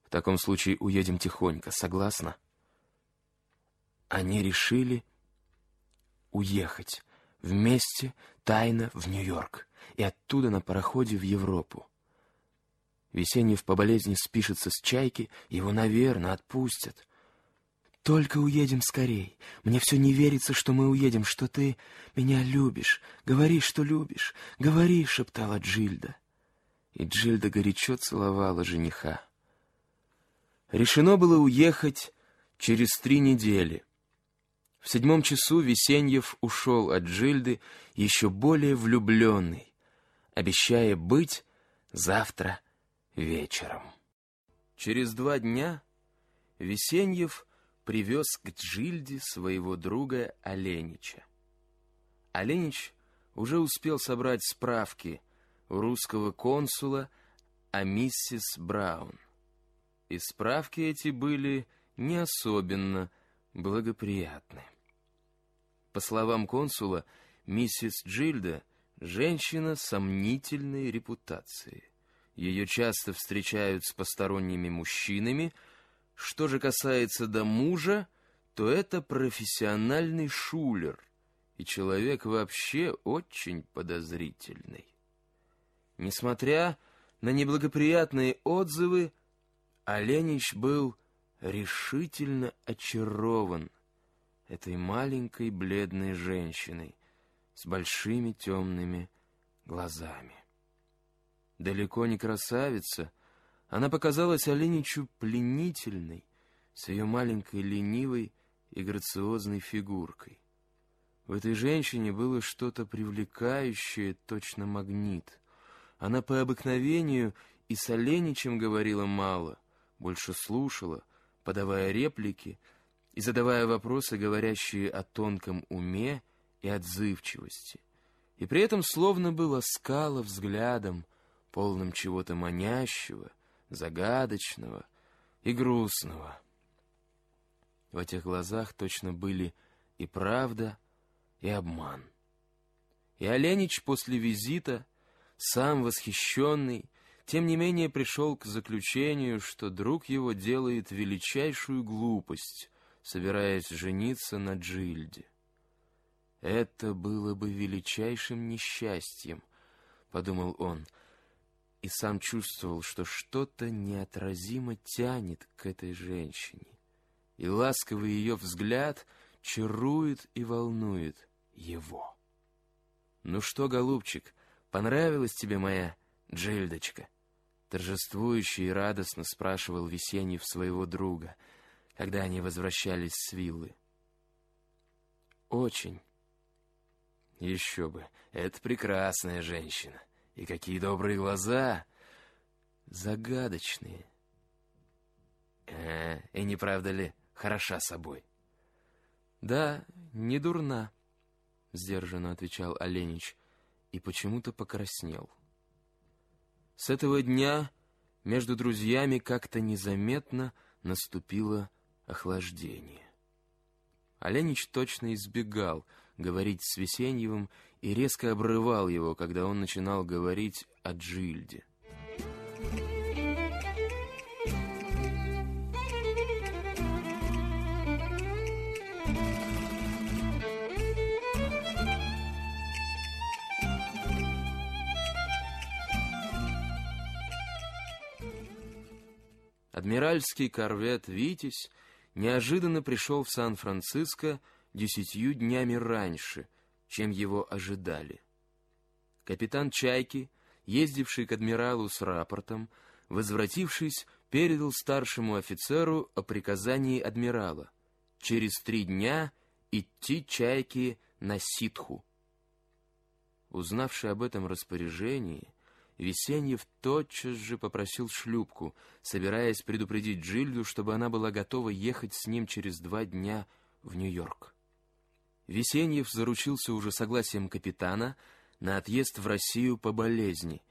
«В таком случае уедем тихонько, согласна?» Они решили уехать вместе тайно в Нью-Йорк и оттуда на пароходе в Европу. Весеньев по болезни спишется с чайки, его, наверное, отпустят. Только уедем скорей. Мне все не верится, что мы уедем, что ты меня любишь. Говори, что любишь. Говори, шептала Джильда. И Джильда горячо целовала жениха. Решено было уехать через три недели. В седьмом часу Весеньев ушел от Джильды еще более влюбленный, обещая быть завтра вечером. Через два дня Весеньев привез к Джильде своего друга Оленича. Оленич уже успел собрать справки у русского консула о миссис Браун. И справки эти были не особенно благоприятны. По словам консула, миссис Джильда – женщина сомнительной репутации. Ее часто встречают с посторонними мужчинами – что же касается до мужа, то это профессиональный шулер, и человек вообще очень подозрительный. Несмотря на неблагоприятные отзывы, Оленич был решительно очарован этой маленькой бледной женщиной с большими темными глазами. Далеко не красавица — она показалась Оленичу пленительной, с ее маленькой ленивой и грациозной фигуркой. В этой женщине было что-то привлекающее, точно магнит. Она по обыкновению и с Оленичем говорила мало, больше слушала, подавая реплики и задавая вопросы, говорящие о тонком уме и отзывчивости. И при этом словно бы ласкала взглядом, полным чего-то манящего — загадочного и грустного. В этих глазах точно были и правда, и обман. И Оленич после визита, сам восхищенный, тем не менее пришел к заключению, что друг его делает величайшую глупость, собираясь жениться на Джильде. «Это было бы величайшим несчастьем», — подумал он, — и сам чувствовал, что что-то неотразимо тянет к этой женщине. И ласковый ее взгляд чарует и волнует его. «Ну что, голубчик, понравилась тебе моя Джильдочка?» Торжествующе и радостно спрашивал Весеньев своего друга, когда они возвращались с виллы. «Очень». «Еще бы, это прекрасная женщина. И какие добрые глаза!» «Загадочные». «Э, и не правда ли, хороша собой?» «Да, не дурна», — сдержанно отвечал Оленич и почему-то покраснел. С этого дня между друзьями как-то незаметно наступило охлаждение. Оленич точно избегал говорить с Весеньевым и резко обрывал его, когда он начинал говорить о Джильде. Адмиральский корвет «Витязь» неожиданно пришел в Сан-Франциско десятью днями раньше, чем его ожидали. Капитан «Чайки», ездивший к адмиралу с рапортом, возвратившись, передал старшему офицеру о приказании адмирала через три дня идти «Чайки» на ситху. Узнавший об этом распоряжении, Весеньев тотчас же попросил шлюпку, собираясь предупредить Джильду, чтобы она была готова ехать с ним через два дня в Нью-Йорк. Весеньев заручился уже согласием капитана на отъезд в Россию по болезни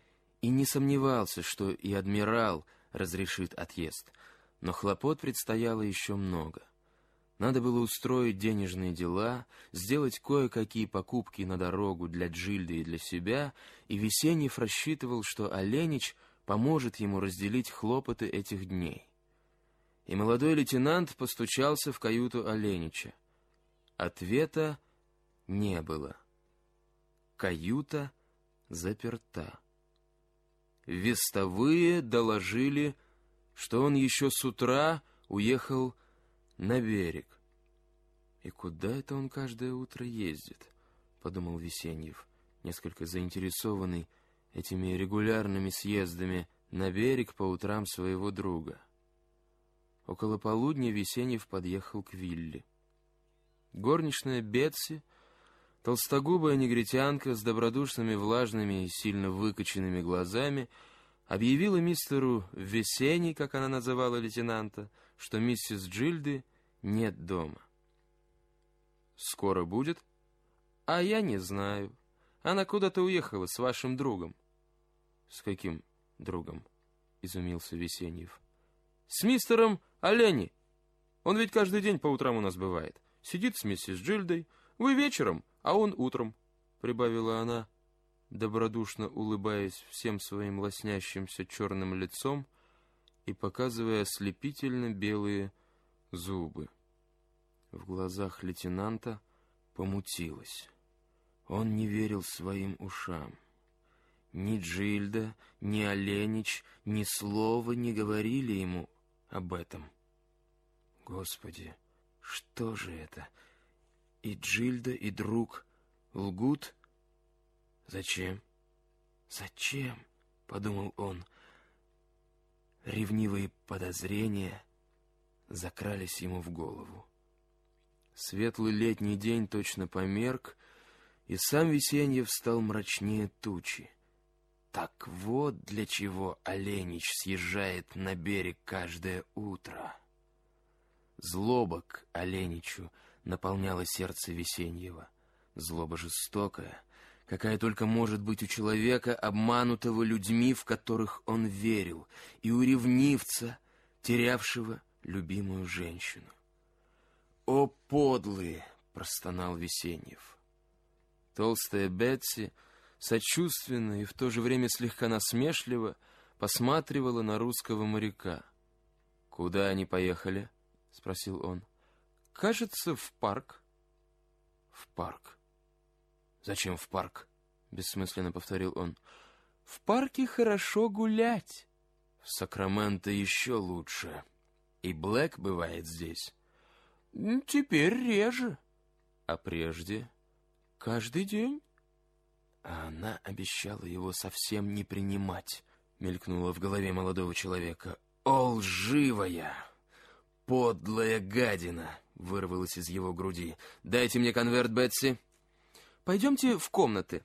и не сомневался, что и адмирал разрешит отъезд, но хлопот предстояло еще много. Надо было устроить денежные дела, сделать кое-какие покупки на дорогу для Джильды и для себя, и Весеньев рассчитывал, что Оленич поможет ему разделить хлопоты этих дней. И молодой лейтенант постучался в каюту Оленича. Ответа не было. Каюта заперта. Вестовые доложили, что он еще с утра уехал на берег. «И куда это он каждое утро ездит?» — подумал Весеньев, несколько заинтересованный этими регулярными съездами на берег по утрам своего друга. Около полудня Весеньев подъехал к вилле. Горничная Бетси, толстогубая негритянка с добродушными, влажными и сильно выкоченными глазами, объявила мистеру Весенний, как она называла лейтенанта, что миссис Джильды нет дома. «Скоро будет?» «А я не знаю. Она куда-то уехала с вашим другом». «С каким другом?» — изумился Весеньев. «С мистером Олени. Он ведь каждый день по утрам у нас бывает. Сидит с миссис Джильдой. Вы вечером, а он утром», — прибавила она, добродушно улыбаясь всем своим лоснящимся черным лицом и показывая ослепительно белые зубы. В глазах лейтенанта помутилось. Он не верил своим ушам. Ни Джильда, ни Оленич ни слова не говорили ему об этом. Господи, что же это? И Джильда, и друг лгут? Зачем? Зачем? Подумал он. Ревнивые подозрения закрались ему в голову. Светлый летний день точно померк, и сам Весеньев стал мрачнее тучи. Так вот для чего Оленич съезжает на берег каждое утро. Злоба к Оленичу наполняла сердце Весеньева. Злоба жестокая, какая только может быть у человека, обманутого людьми, в которых он верил, и у ревнивца, терявшего любимую женщину. «О, подлые!» — простонал Весеньев. Толстая Бетси, сочувственно и в то же время слегка насмешливо, посматривала на русского моряка. «Куда они поехали?» — спросил он. «Кажется, в парк». «В парк? Зачем в парк?» — бессмысленно повторил он. «В парке хорошо гулять». «В Сакраменто еще лучше. И Блэк бывает здесь». Теперь реже. А прежде? Каждый день. А она обещала его совсем не принимать, мелькнуло в голове молодого человека. «О, лживая! Подлая гадина!» — вырвалась из его груди. «Дайте мне конверт, Бетси!» «Пойдемте в комнаты!»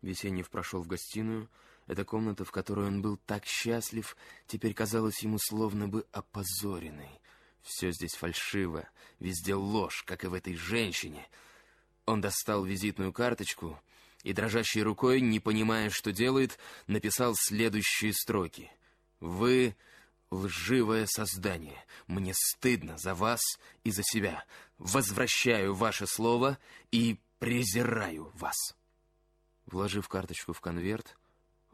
Весеннев прошел в гостиную. Эта комната, в которой он был так счастлив, теперь казалась ему словно бы опозоренной. Все здесь фальшиво, везде ложь, как и в этой женщине. Он достал визитную карточку и дрожащей рукой, не понимая, что делает, написал следующие строки. «Вы лживое создание. Мне стыдно за вас и за себя. Возвращаю ваше слово и презираю вас». Вложив карточку в конверт,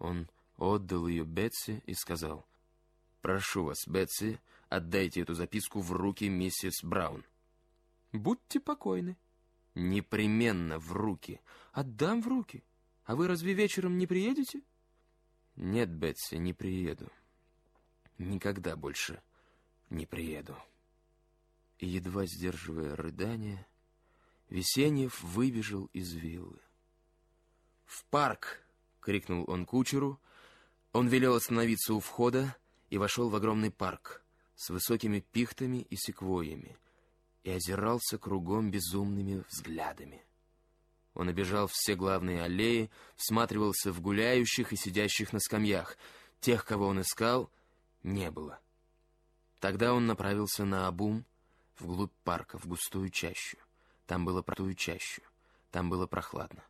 он отдал ее Бетси и сказал, «Прошу вас, Бетси, отдайте эту записку в руки миссис Браун». «Будьте покойны». «Непременно в руки. Отдам в руки. А вы разве вечером не приедете?» «Нет, Бетси, не приеду. Никогда больше не приеду». И, едва сдерживая рыдание, Весеньев выбежал из виллы. «В парк!» — крикнул он кучеру. Он велел остановиться у входа и вошел в огромный парк с высокими пихтами и секвойями и озирался кругом безумными взглядами. Он обежал все главные аллеи, всматривался в гуляющих и сидящих на скамьях. Тех, кого он искал, не было. Тогда он направился на обум вглубь парка, в густую чащу. Там было протую чащу. Там было прохладно.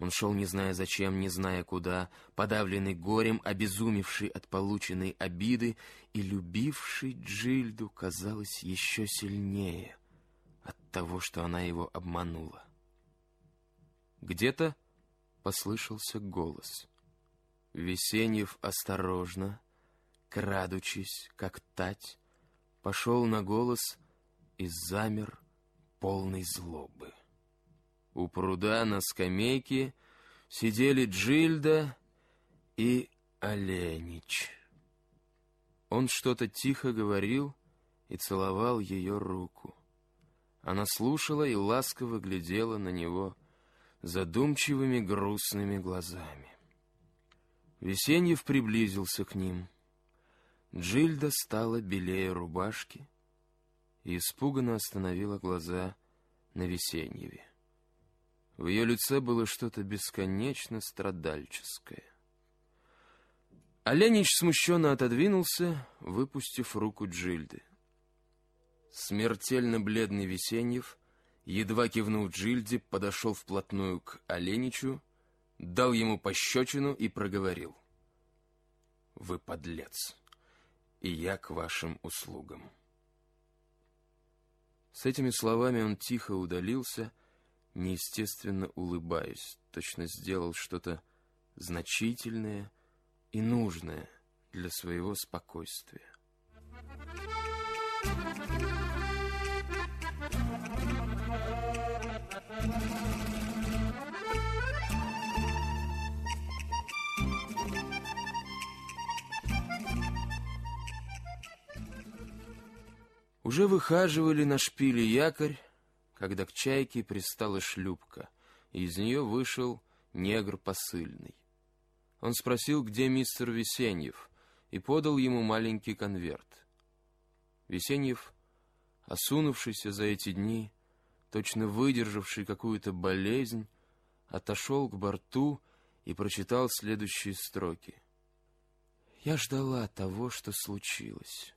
Он шел, не зная зачем, не зная куда, подавленный горем, обезумевший от полученной обиды и любивший Джильду, казалось, еще сильнее от того, что она его обманула. Где-то послышался голос. Весеньев осторожно, крадучись, как тать, пошел на голос и замер полной злобы. У пруда на скамейке сидели Джильда и Оленич. Он что-то тихо говорил и целовал ее руку. Она слушала и ласково глядела на него задумчивыми грустными глазами. Весеньев приблизился к ним. Джильда стала белее рубашки и испуганно остановила глаза на Весеньеве. В ее лице было что-то бесконечно страдальческое. Оленич смущенно отодвинулся, выпустив руку Джильды. Смертельно бледный Весеньев, едва кивнув Джильде, подошел вплотную к Оленичу, дал ему пощечину и проговорил. «Вы подлец, и я к вашим услугам». С этими словами он тихо удалился, неестественно улыбаясь, точно сделал что-то значительное и нужное для своего спокойствия. Уже выхаживали на шпиле якорь, когда к чайке пристала шлюпка, и из нее вышел негр посыльный. Он спросил, где мистер Весеньев, и подал ему маленький конверт. Весеньев, осунувшийся за эти дни, точно выдержавший какую-то болезнь, отошел к борту и прочитал следующие строки. «Я ждала того, что случилось,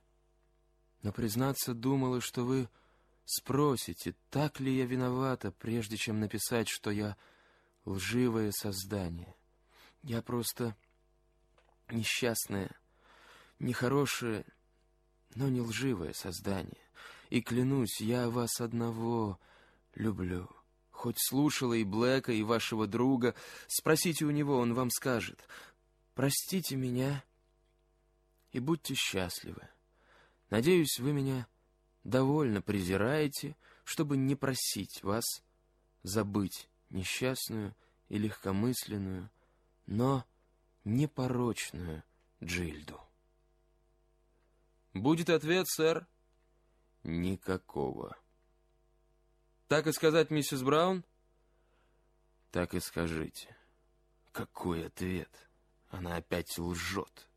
но, признаться, думала, что вы Спросите, так ли я виновата, прежде чем написать, что я лживое создание. Я просто несчастное, нехорошее, но не лживое создание. И клянусь, я вас одного люблю. Хоть слушала и Блэка, и вашего друга, спросите у него, он вам скажет. Простите меня и будьте счастливы. Надеюсь, вы меня довольно презираете, чтобы не просить вас забыть несчастную и легкомысленную, но непорочную Джильду. «Будет ответ, сэр?» «Никакого». «Так и сказать, миссис Браун?» «Так и скажите». «Какой ответ? Она опять лжет,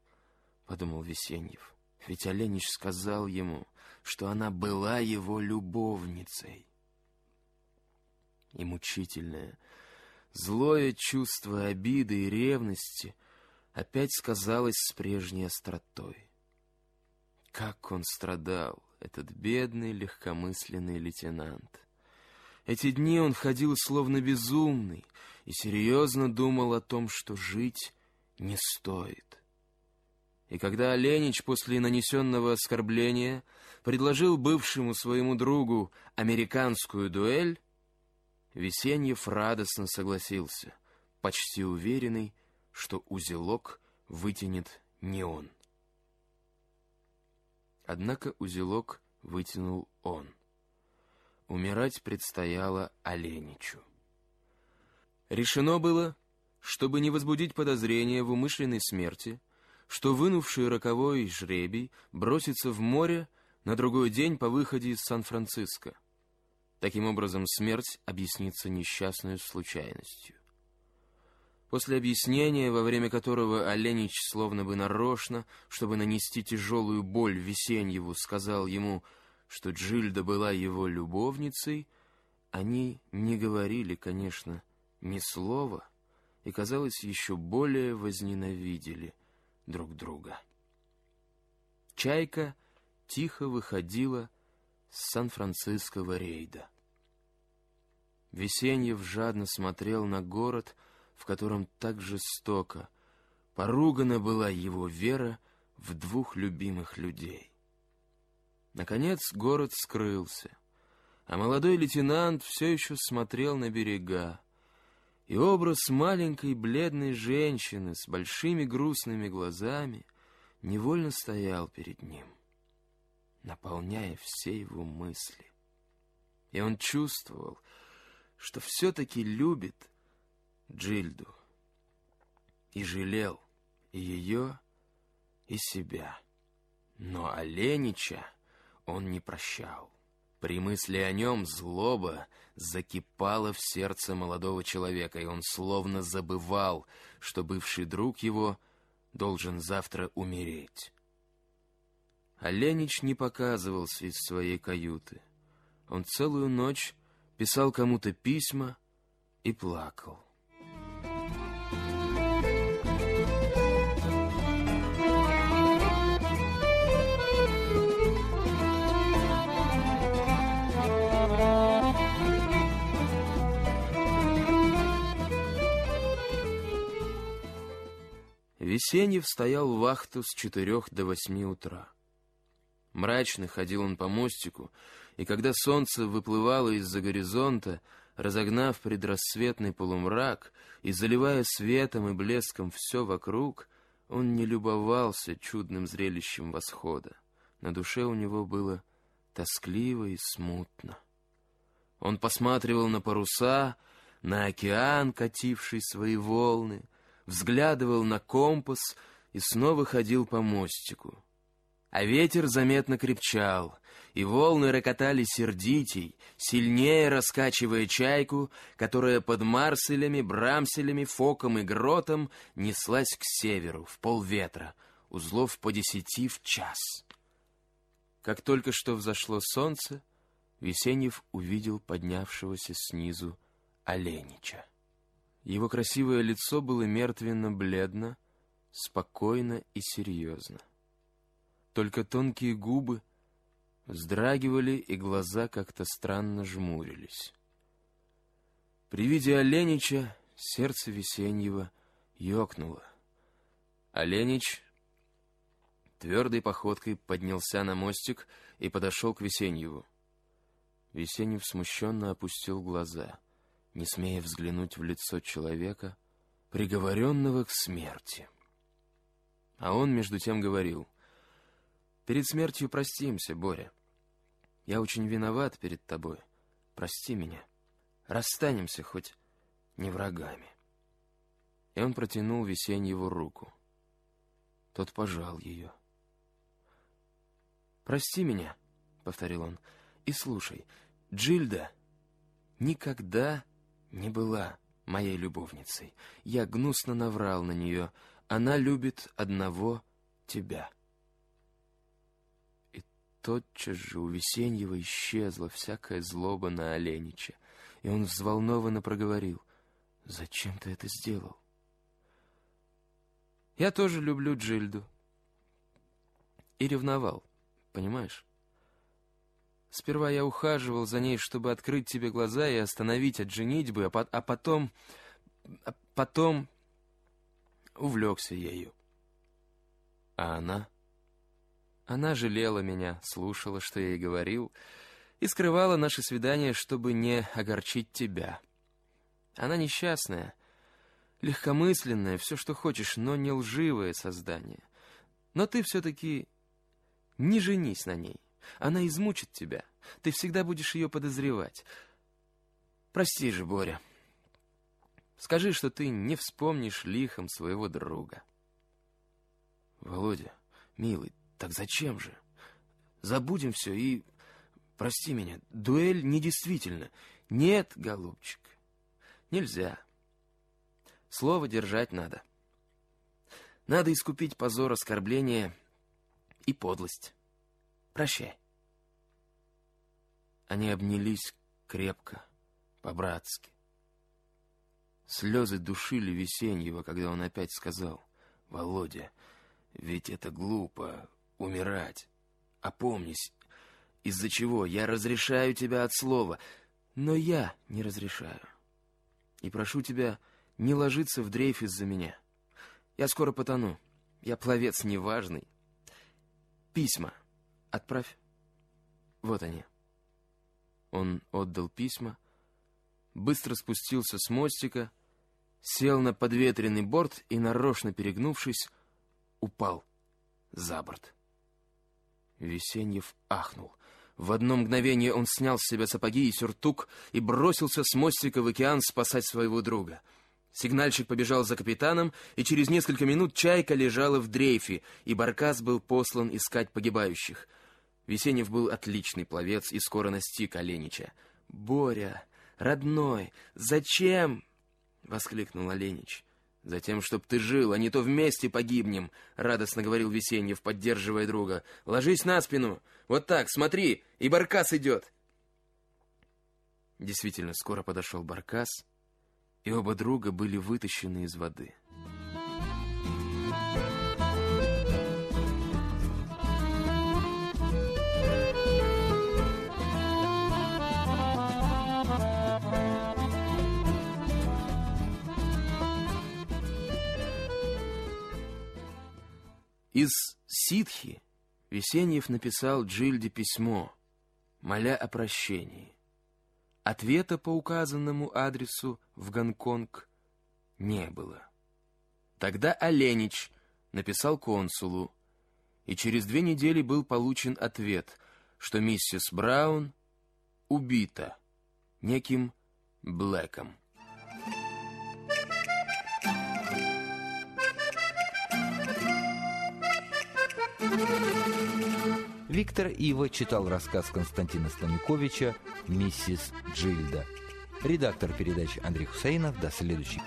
подумал Весеньев. Ведь Оленич сказал ему, что она была его любовницей. И мучительное, злое чувство обиды и ревности опять сказалось с прежней остротой. Как он страдал, этот бедный легкомысленный лейтенант. Эти дни он ходил словно безумный и серьезно думал о том, что жить не стоит. И когда Оленич после нанесенного оскорбления предложил бывшему своему другу американскую дуэль, Весеньев радостно согласился, почти уверенный, что узелок вытянет не он. Однако узелок вытянул он. Умирать предстояло Оленичу. Решено было, чтобы не возбудить подозрения в умышленной смерти, что вынувший роковой жребий бросится в море на другой день по выходе из Сан-Франциско. Таким образом, смерть объяснится несчастной случайностью. После объяснения, во время которого Оленич словно бы нарочно, чтобы нанести тяжелую боль Весеньеву, сказал ему, что Джильда была его любовницей, они не говорили, конечно, ни слова, и, казалось, еще более возненавидели друг друга. Чайка тихо выходила с Сан-Франциского рейда. Весеньев жадно смотрел на город, в котором так жестоко поругана была его вера в двух любимых людей. Наконец город скрылся, а молодой лейтенант все еще смотрел на берега, и образ маленькой бледной женщины с большими грустными глазами невольно стоял перед ним, наполняя все его мысли. И он чувствовал, что все-таки любит Джильду и жалел и ее, и себя. Но Оленича он не прощал. При мысли о нем злоба закипала в сердце молодого человека, и он словно забывал, что бывший друг его должен завтра умереть. Оленич не показывался из своей каюты. Он целую ночь писал кому-то письма и плакал. Весеньев стоял вахту с четырех до восьми утра. Мрачно ходил он по мостику, и когда солнце выплывало из-за горизонта, разогнав предрассветный полумрак и заливая светом и блеском все вокруг, он не любовался чудным зрелищем восхода. На душе у него было тоскливо и смутно. Он посматривал на паруса, на океан, кативший свои волны, взглядывал на компас и снова ходил по мостику. А ветер заметно крепчал, и волны рокотали сердитей, сильнее раскачивая чайку, которая под марселями, брамселями, фоком и гротом неслась к северу, в полветра, узлов по десяти в час. Как только что взошло солнце, Весеньев увидел поднявшегося снизу Оленича. Его красивое лицо было мертвенно-бледно, спокойно и серьезно. Только тонкие губы вздрагивали, и глаза как-то странно жмурились. При виде Оленича сердце Весеньева ёкнуло. Оленич твердой походкой поднялся на мостик и подошел к Весеньеву. Весеньев смущенно опустил глаза — не смея взглянуть в лицо человека, приговоренного к смерти. А он, между тем, говорил, «Перед смертью простимся, Боря. Я очень виноват перед тобой. Прости меня. Расстанемся хоть не врагами». И он протянул Весеньеву руку. Тот пожал ее. «Прости меня», — повторил он, — «и слушай, Джильда никогда не была моей любовницей. Я гнусно наврал на нее, Она любит одного тебя. И тотчас же у Весеньева исчезла всякая злоба на Оленича, и он взволнованно проговорил, «Зачем ты это сделал?» «Я тоже люблю Джильду». И ревновал, понимаешь? Сперва я ухаживал за ней, чтобы открыть тебе глаза и остановить от женитьбы, а, по а потом... А потом увлекся ею. А она? Она жалела меня, слушала, что я ей говорил, и скрывала наше свидание, чтобы не огорчить тебя. Она несчастная, легкомысленная, все, что хочешь, но не лживое создание. Но ты все-таки не женись на ней. Она измучит тебя. Ты всегда будешь ее подозревать. Прости же, Боря. Скажи, что ты не вспомнишь лихом своего друга. Володя, милый, так зачем же? Забудем все и... Прости меня, дуэль недействительна. Нет, голубчик, нельзя. Слово держать надо. Надо искупить позор, оскорбление и подлость. Прощай. Они обнялись крепко, по-братски. Слезы душили Весеньева, когда он опять сказал, «Володя, ведь это глупо, умирать. Опомнись, из-за чего я разрешаю тебя от слова, но я не разрешаю. И прошу тебя не ложиться в дрейф из-за меня. Я скоро потону, я пловец неважный. Письма отправь. Вот они». Он отдал письма, быстро спустился с мостика, сел на подветренный борт и, нарочно перегнувшись, упал за борт. Весеньев ахнул. В одно мгновение он снял с себя сапоги и сюртук и бросился с мостика в океан спасать своего друга. Сигнальщик побежал за капитаном, и через несколько минут чайка лежала в дрейфе, и баркас был послан искать погибающих. Весенев был отличный пловец и скоро настиг Оленича. «Боря, родной, зачем?» — воскликнул Оленич. «Затем, чтоб ты жил, а не то вместе погибнем», — радостно говорил Весеньев, поддерживая друга. «Ложись на спину! Вот так, смотри, и Баркас идет!» Действительно, скоро подошел Баркас, и оба друга были вытащены из воды. Из ситхи Весеньев написал Джильде письмо, моля о прощении. Ответа по указанному адресу в Гонконг не было. Тогда Оленич написал консулу, и через две недели был получен ответ, что миссис Браун убита неким Блэком. Виктор Ива читал рассказ Константина Станиковича «Миссис Джильда». Редактор передачи Андрей Хусейнов. До следующей.